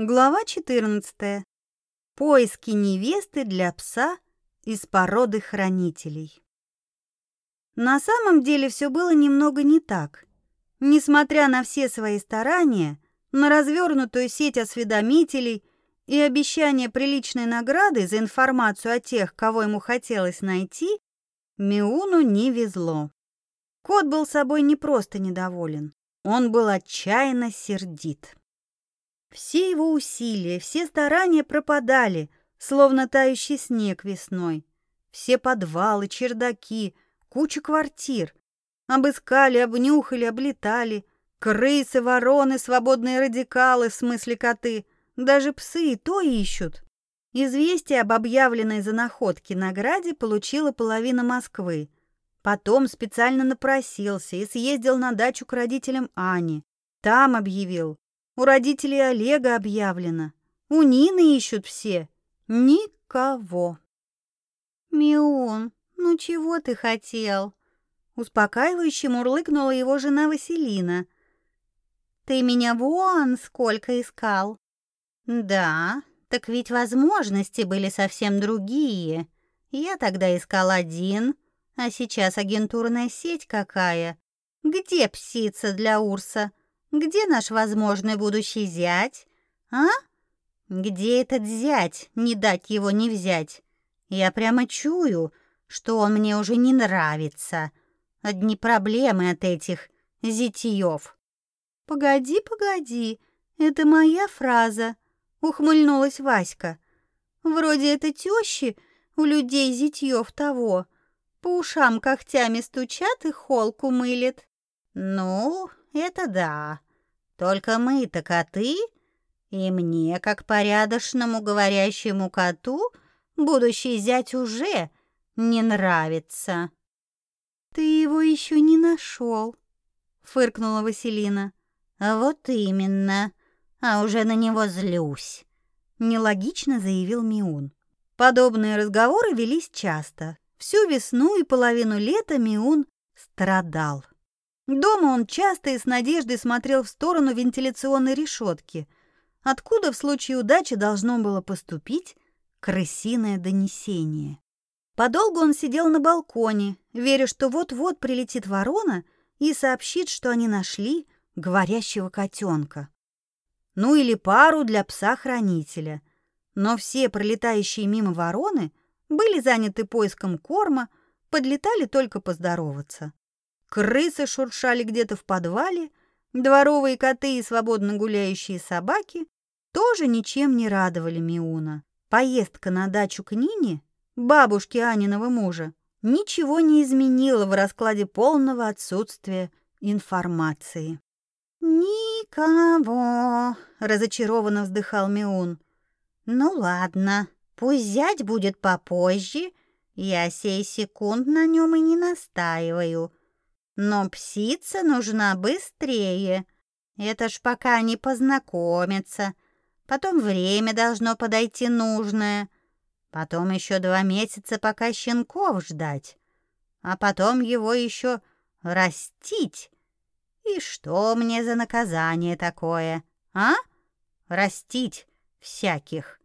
Глава 14. Поиски невесты для пса из породы хранителей. На самом деле все было немного не так. Несмотря на все свои старания, на развернутую сеть осведомителей и обещание приличной награды за информацию о тех, кого ему хотелось найти, Миуну не везло. Кот был собой не просто недоволен, он был отчаянно сердит. Все его усилия, все старания пропадали, словно тающий снег весной. Все подвалы, чердаки, куча квартир. Обыскали, обнюхали, облетали. Крысы, вороны, свободные радикалы, в смысле коты. Даже псы и то ищут. Известие об объявленной за находки награде получила половина Москвы. Потом специально напросился и съездил на дачу к родителям Ани. Там объявил, у родителей Олега объявлено. У Нины ищут все. Никого. Миун, ну чего ты хотел? Успокаивающе мурлыкнула его жена Василина. Ты меня вон сколько искал. Да, так ведь возможности были совсем другие. Я тогда искал один, а сейчас агентурная сеть какая. Где псица для Урса? Где наш возможный будущий зять? А? Где этот зять? Не дать его не взять. Я прямо чую, что он мне уже не нравится. Одни проблемы от этих зятьев. Погоди, погоди, это моя фраза, ухмыльнулась Васька. Вроде это тещи у людей зятьев того. По ушам когтями стучат и холку мылят. Ну, это да. Только мы-то коты, и мне, как порядочному говорящему коту, будущий зять уже не нравится. Ты его еще не нашел, фыркнула Василина. Вот именно, а уже на него злюсь, нелогично заявил Миун. Подобные разговоры велись часто. Всю весну и половину лета Миун страдал. Дома он часто и с надеждой смотрел в сторону вентиляционной решетки, откуда в случае удачи должно было поступить крысиное донесение. Подолгу он сидел на балконе, веря, что вот-вот прилетит ворона и сообщит, что они нашли говорящего котенка. Ну или пару для пса-хранителя. Но все пролетающие мимо вороны были заняты поиском корма, подлетали только поздороваться. Крысы шуршали где-то в подвале, дворовые коты и свободно гуляющие собаки тоже ничем не радовали Миуна. Поездка на дачу к Нине, бабушке Аниного мужа, ничего не изменила в раскладе полного отсутствия информации. «Никого!» — разочарованно вздыхал Миун. «Ну ладно, пусть зять будет попозже, я сей секунд на нем и не настаиваю. Но псица нужна быстрее. Это ж пока они познакомятся. Потом время должно подойти нужное. Потом еще два месяца, пока щенков ждать. А потом его еще растить. И что мне за наказание такое, а? Растить всяких.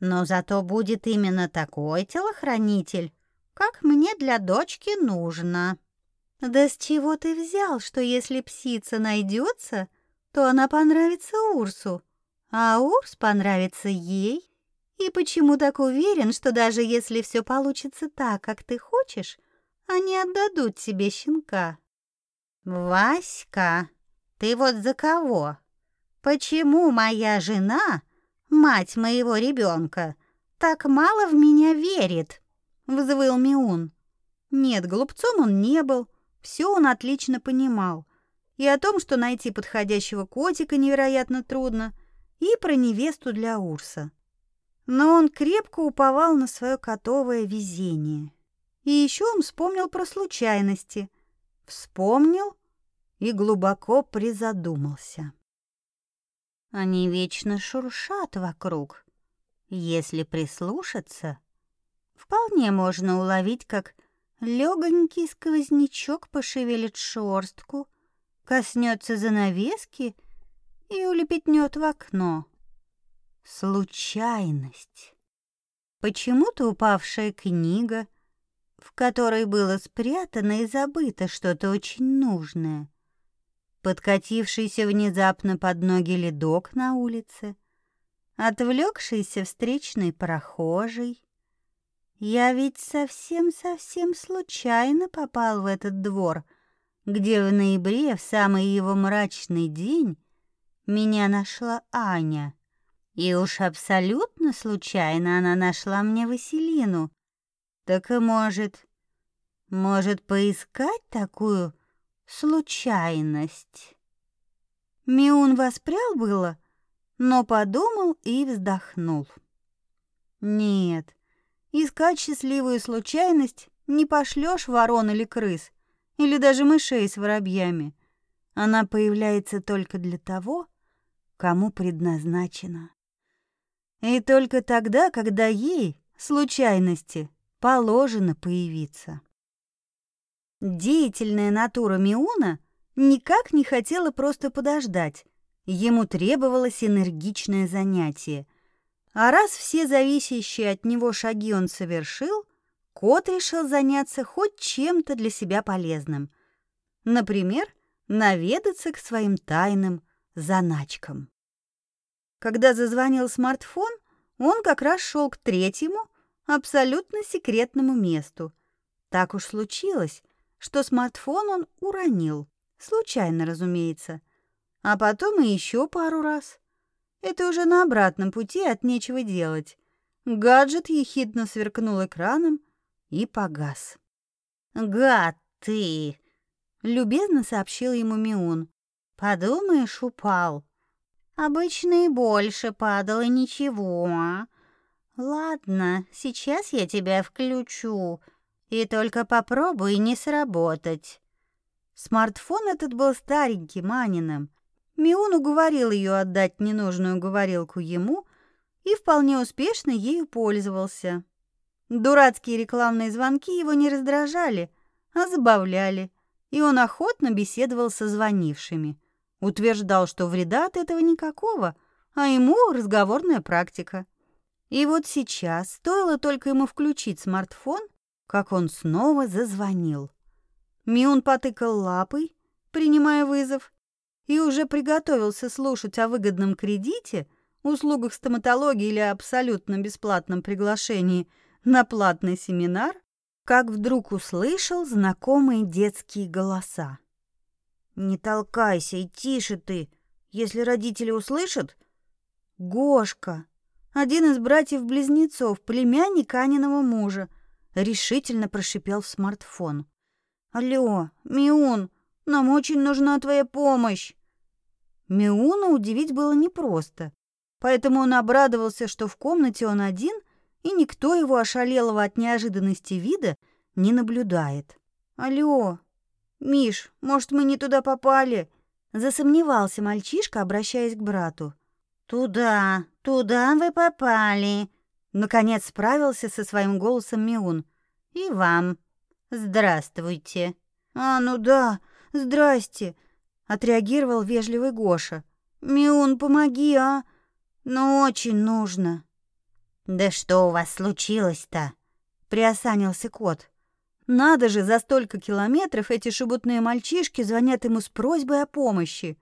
Но зато будет именно такой телохранитель, как мне для дочки нужно. Да с чего ты взял, что если псица найдется, то она понравится Урсу, а Урс понравится ей? И почему так уверен, что даже если все получится так, как ты хочешь, они отдадут тебе щенка? Васька, ты вот за кого? Почему моя жена, мать моего ребенка, так мало в меня верит? Взвыл Миун. Нет, глупцом он не был, все он отлично понимал. И о том, что найти подходящего котика невероятно трудно, и про невесту для Урса. Но он крепко уповал на свое котовое везение. И еще он вспомнил про случайности. Вспомнил и глубоко призадумался. Они вечно шуршат вокруг. Если прислушаться, вполне можно уловить, как Легонький сквознячок пошевелит шорстку, коснется занавески и улепетнет в окно. случайность. Почему-то упавшая книга, в которой было спрятано и забыто что-то очень нужное. Подкатившийся внезапно под ноги ледок на улице, отвлекшийся встречный прохожий. Я ведь совсем-совсем случайно попал в этот двор, где в ноябре, в самый его мрачный день, меня нашла Аня. И уж абсолютно случайно она нашла мне Василину. Так и может, может поискать такую случайность. Миун воспрял было, но подумал и вздохнул. Нет, искать счастливую случайность не пошлешь ворон или крыс, или даже мышей с воробьями. Она появляется только для того, кому предназначена. И только тогда, когда ей, случайности, положено появиться. Деятельная натура Миуна никак не хотела просто подождать. Ему требовалось энергичное занятие. А раз все зависящие от него шаги он совершил, кот решил заняться хоть чем-то для себя полезным. Например, наведаться к своим тайным заначкам. Когда зазвонил смартфон, он как раз шел к третьему, абсолютно секретному месту. Так уж случилось, что смартфон он уронил. Случайно, разумеется. А потом и еще пару раз. Это уже на обратном пути от нечего делать. Гаджет ехидно сверкнул экраном и погас. «Гад ты!» — любезно сообщил ему Миун. «Подумаешь, упал. Обычно и больше падало ничего. Ладно, сейчас я тебя включу. И только попробуй не сработать. Смартфон этот был старенький, Маниным. Миун уговорил ее отдать ненужную говорилку ему и вполне успешно ею пользовался. Дурацкие рекламные звонки его не раздражали, а забавляли, и он охотно беседовал со звонившими. Утверждал, что вреда от этого никакого, а ему разговорная практика. И вот сейчас, стоило только ему включить смартфон, как он снова зазвонил. Миун потыкал лапой, принимая вызов, и уже приготовился слушать о выгодном кредите, услугах стоматологии или абсолютно бесплатном приглашении на платный семинар, как вдруг услышал знакомые детские голоса. Не толкайся и тише ты. Если родители услышат... Гошка, один из братьев-близнецов, племянник Аниного мужа, решительно прошипел в смартфон. «Алло, Миун, нам очень нужна твоя помощь!» Миуна удивить было непросто, поэтому он обрадовался, что в комнате он один, и никто его ошалелого от неожиданности вида не наблюдает. «Алло, «Миш, может, мы не туда попали?» Засомневался мальчишка, обращаясь к брату. «Туда, туда вы попали!» Наконец справился со своим голосом Миун. «И вам. Здравствуйте!» «А, ну да, здрасте!» Отреагировал вежливый Гоша. «Миун, помоги, а? Ну, очень нужно!» «Да что у вас случилось-то?» Приосанился кот. Надо же, за столько километров эти шебутные мальчишки звонят ему с просьбой о помощи.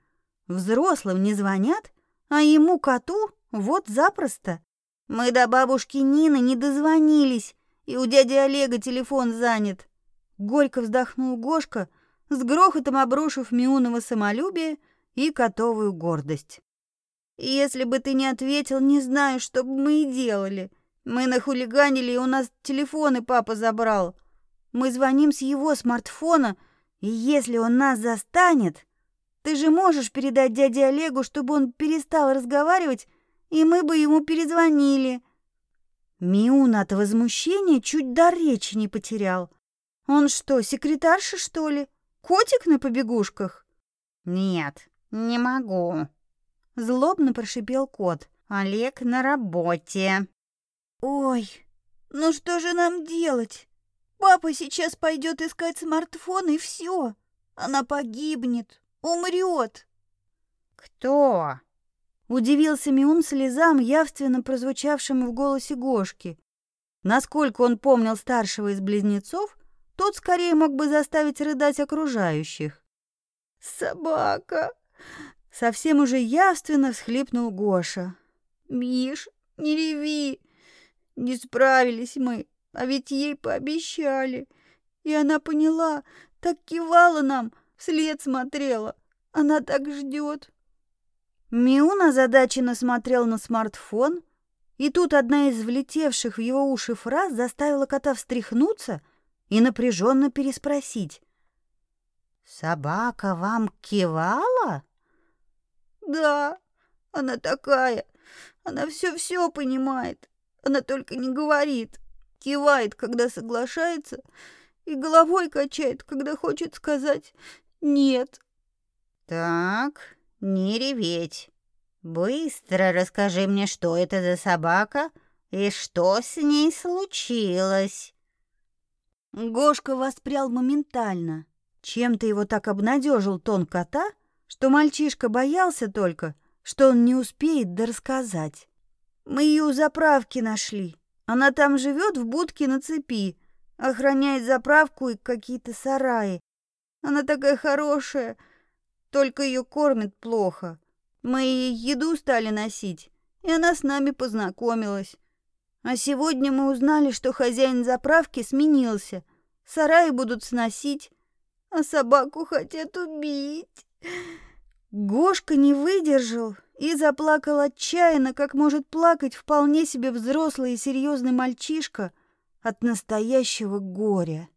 Взрослым не звонят, а ему, коту, вот запросто. Мы до бабушки Нины не дозвонились, и у дяди Олега телефон занят. Горько вздохнул Гошка, с грохотом обрушив Миунова самолюбие и котовую гордость. «Если бы ты не ответил, не знаю, что бы мы и делали. Мы нахулиганили, и у нас телефоны папа забрал. Мы звоним с его смартфона, и если он нас застанет, ты же можешь передать дяде Олегу, чтобы он перестал разговаривать, и мы бы ему перезвонили. Миун от возмущения чуть до речи не потерял. Он что, секретарша, что ли? Котик на побегушках? Нет, не могу. Злобно прошипел кот. Олег на работе. Ой, ну что же нам делать? Папа сейчас пойдет искать смартфон, и все. Она погибнет, умрет. Кто? Удивился Миун слезам, явственно прозвучавшим в голосе Гошки. Насколько он помнил старшего из близнецов, тот скорее мог бы заставить рыдать окружающих. «Собака!» Совсем уже явственно всхлипнул Гоша. «Миш, не реви! Не справились мы, а ведь ей пообещали. И она поняла, так кивала нам, вслед смотрела. Она так ждет. Миун озадаченно смотрел на смартфон, и тут одна из влетевших в его уши фраз заставила кота встряхнуться и напряженно переспросить. «Собака вам кивала?» «Да, она такая. Она все-все понимает. Она только не говорит. Кивает, когда соглашается, и головой качает, когда хочет сказать «нет». «Так, не реветь. Быстро расскажи мне, что это за собака и что с ней случилось». Гошка воспрял моментально. Чем-то его так обнадежил тон кота, что мальчишка боялся только, что он не успеет дорассказать. «Мы ее у заправки нашли. Она там живет в будке на цепи, охраняет заправку и какие-то сараи. Она такая хорошая, только ее кормят плохо. Мы ей еду стали носить, и она с нами познакомилась. А сегодня мы узнали, что хозяин заправки сменился. Сараи будут сносить, а собаку хотят убить. Гошка не выдержал и заплакал отчаянно, как может плакать вполне себе взрослый и серьезный мальчишка от настоящего горя.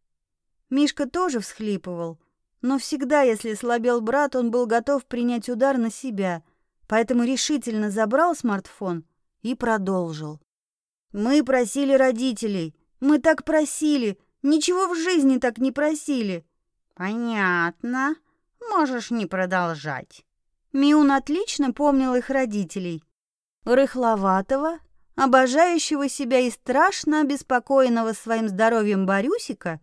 Мишка тоже всхлипывал, но всегда, если слабел брат, он был готов принять удар на себя, поэтому решительно забрал смартфон и продолжил. «Мы просили родителей, мы так просили, ничего в жизни так не просили». «Понятно, можешь не продолжать». Миун отлично помнил их родителей. Рыхловатого, обожающего себя и страшно обеспокоенного своим здоровьем Борюсика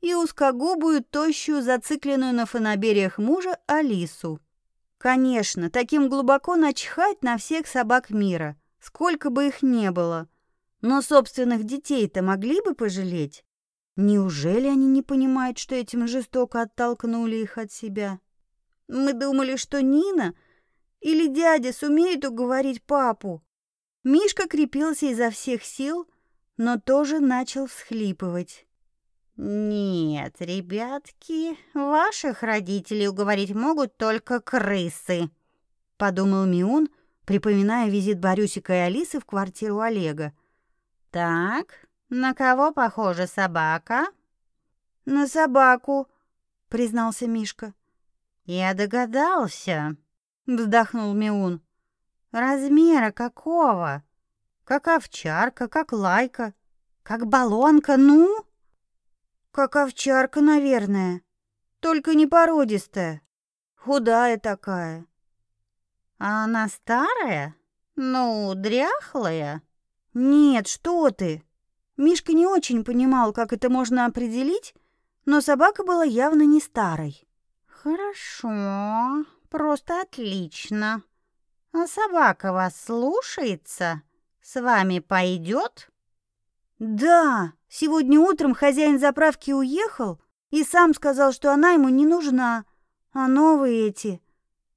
и узкогубую, тощую, зацикленную на фанабериях мужа Алису. Конечно, таким глубоко начхать на всех собак мира, сколько бы их не было. Но собственных детей-то могли бы пожалеть? Неужели они не понимают, что этим жестоко оттолкнули их от себя? Мы думали, что Нина или дядя сумеют уговорить папу. Мишка крепился изо всех сил, но тоже начал всхлипывать. Нет, ребятки, ваших родителей уговорить могут только крысы, подумал Миун, припоминая визит Борюсика и Алисы в квартиру Олега. Так, на кого похожа собака? На собаку, признался Мишка. Я догадался, вздохнул Миун. Размера какого? Как овчарка, как лайка, как балонка, ну? Как овчарка, наверное. Только не породистая. Худая такая. А она старая? Ну, дряхлая? Нет, что ты? Мишка не очень понимал, как это можно определить, но собака была явно не старой. Хорошо, просто отлично. А собака вас слушается? С вами пойдет? Да, сегодня утром хозяин заправки уехал и сам сказал, что она ему не нужна. А новые эти,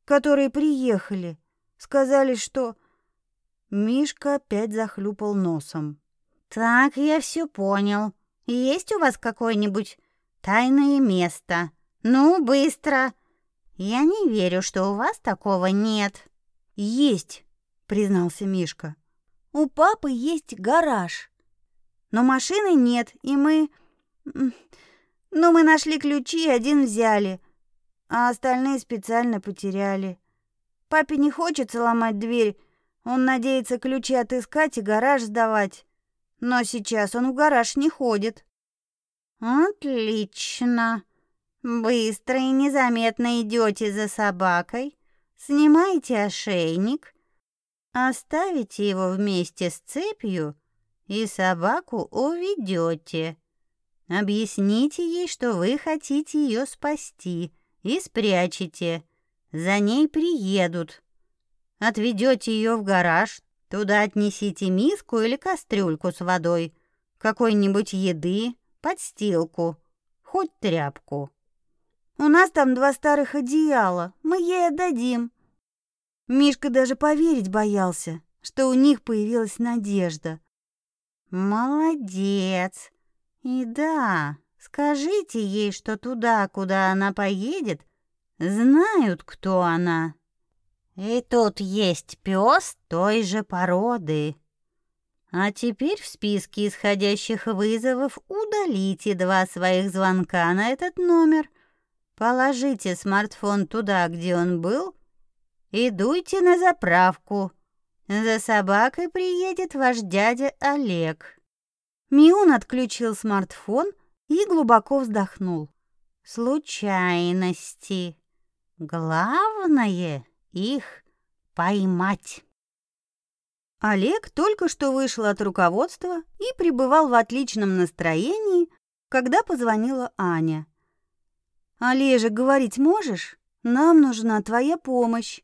которые приехали, сказали, что Мишка опять захлюпал носом. Так, я все понял. Есть у вас какое-нибудь тайное место? Ну, быстро. Я не верю, что у вас такого нет. Есть, признался Мишка. У папы есть гараж. Но машины нет, и мы Ну, мы нашли ключи, один взяли, а остальные специально потеряли. Папе не хочется ломать дверь. Он надеется ключи отыскать и гараж сдавать. Но сейчас он в гараж не ходит. Отлично. Быстро и незаметно идете за собакой, снимаете ошейник, оставите его вместе с цепью и собаку уведете. Объясните ей, что вы хотите ее спасти, и спрячете. За ней приедут. Отведете ее в гараж, туда отнесите миску или кастрюльку с водой, какой-нибудь еды, подстилку, хоть тряпку. У нас там два старых одеяла, мы ей отдадим. Мишка даже поверить боялся, что у них появилась надежда. Молодец. И да, скажите ей, что туда, куда она поедет, знают, кто она. И тут есть пес той же породы. А теперь в списке исходящих вызовов удалите два своих звонка на этот номер. Положите смартфон туда, где он был, и дуйте на заправку. За собакой приедет ваш дядя Олег. Миун отключил смартфон и глубоко вздохнул. Случайности. Главное их поймать. Олег только что вышел от руководства и пребывал в отличном настроении, когда позвонила Аня. «Олежек, говорить можешь? Нам нужна твоя помощь».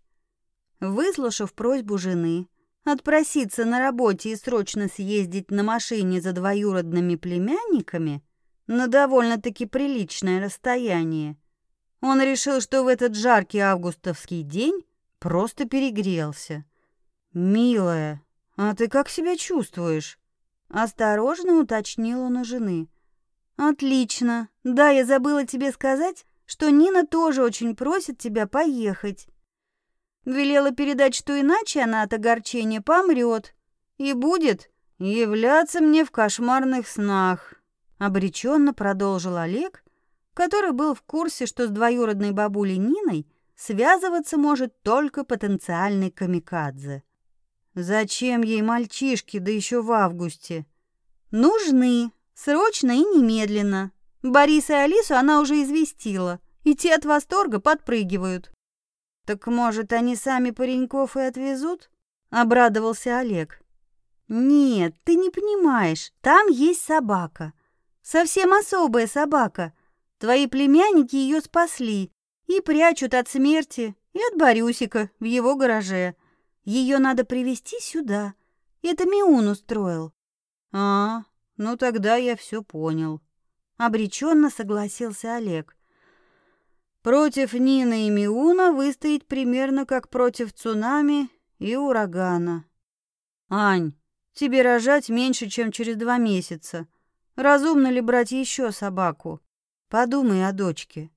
Выслушав просьбу жены отпроситься на работе и срочно съездить на машине за двоюродными племянниками на довольно-таки приличное расстояние, он решил, что в этот жаркий августовский день просто перегрелся. «Милая, а ты как себя чувствуешь?» Осторожно уточнил он у жены. «Отлично. Да, я забыла тебе сказать, что Нина тоже очень просит тебя поехать. Велела передать, что иначе она от огорчения помрет и будет являться мне в кошмарных снах. Обреченно продолжил Олег, который был в курсе, что с двоюродной бабулей Ниной связываться может только потенциальный камикадзе. Зачем ей мальчишки, да еще в августе? Нужны, срочно и немедленно. Бориса и Алису она уже известила, и те от восторга подпрыгивают. «Так, может, они сами пареньков и отвезут?» — обрадовался Олег. «Нет, ты не понимаешь, там есть собака. Совсем особая собака. Твои племянники ее спасли и прячут от смерти и от Борюсика в его гараже. Ее надо привести сюда. Это Миун устроил». «А, ну тогда я все понял», — обреченно согласился Олег. Против Нины и Миуна выстоять примерно как против цунами и урагана. Ань, тебе рожать меньше, чем через два месяца. Разумно ли брать еще собаку? Подумай о дочке.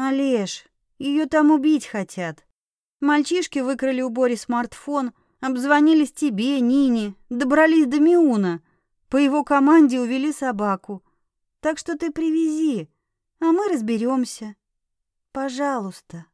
Олеж, ее там убить хотят. Мальчишки выкрали у Бори смартфон, обзвонились тебе, Нине, добрались до Миуна. По его команде увели собаку. Так что ты привези, а мы разберемся. Пожалуйста.